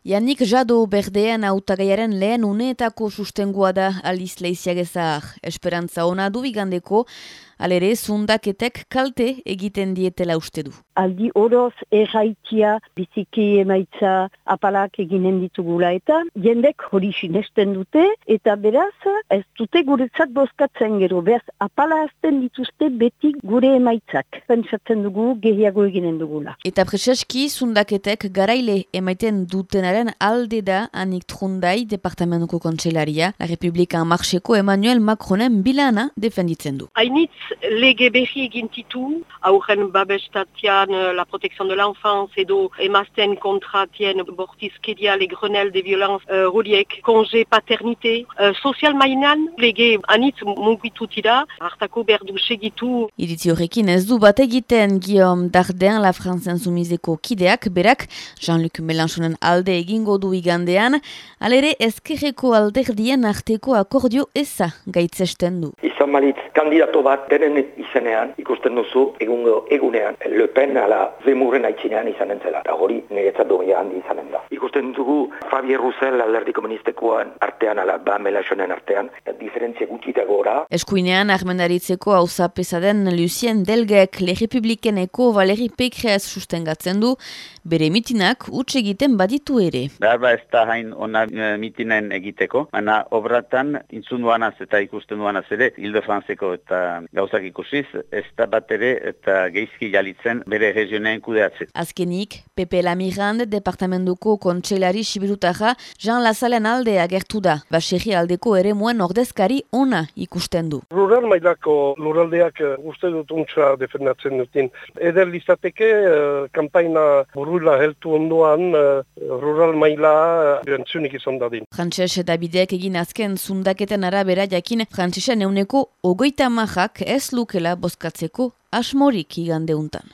Janik Jado berdean autagaiaren lehen uneetako sustengua da Aliz Leiziagezak. Esperantza ona du igandeko, alere zundaketek kalte egiten dietela uste du. Aldi oroz erraitia biziki emaitza apalak eginen ditugula eta jendek hori sinesten dute eta beraz ez dute guretzat bozkatzen gero. Beraz apala azten dituzte beti gure emaitzak. Pentsatzen dugu gehiago eginen dugula. Eta preseski zundaketek garaile emaiten duten Aren alde da anik trundai departamentuko kontselaria, la Republika Marxeko Emmanuel Macronen bilana defenditzen du. Hainitz lege behi egintitu, aurren babestatian euh, la protection de l'enfance edo emazten kontratien bortizkedia le grenel de violence uh, roliek, konge paternite, uh, sozial mainan lege anitz mugitutida, hartako berdu segitu. Iritzi horrekin ez du bat egiten Guillaume Darden la Franzen Sumizeko kideak, berak Jean-Luc Mélenchonen alde egingo du igandean, alere ezkerreko alderdien arteko akordio eza gaitzesten du. Izan malitz, kandidato bat denen izenean ikusten duzu egungo egunean Le Pen ala Zemurren aitzinean izan entzela, eta hori niretzat dugia handi izanen da. Ikusten dugu Fabier Roussel alderdi komunistekoan artean ala ba melasonen artean, diferentzia gutxita gora. Eskuinean, armendaritzeko hau den Lucien Delgek Le Republikeneko Valeri Pekreaz sustengatzen du, bere mitinak utxe egiten baditu ere. Berba ez da hain ona e, mitinen egiteko, baina obratan intzun duanaz eta ikusten duanaz ere, Hildo Franzeko eta gauzak ikusiz, ez da bat ere eta geizki jalitzen bere regioneen kudeatzen. Azkenik, Pepe Lamirand, departamentuko kontseilari sibirutaja, Jean Lazalen alde agertu da, baserri aldeko ere muen ordezkari ona ikusten du. Rural mailako luraldeak e, uste dut untsa defendatzen dutin. Eder lizateke, uh, kampaina burula heltu ondoan, rural maila erantzunik izan dadin. Frantses eta bideak egin azken zundaketen arabera jakin frantsesa neuneko ogoita majak ez lukela bozkatzeko asmorik igandeuntan.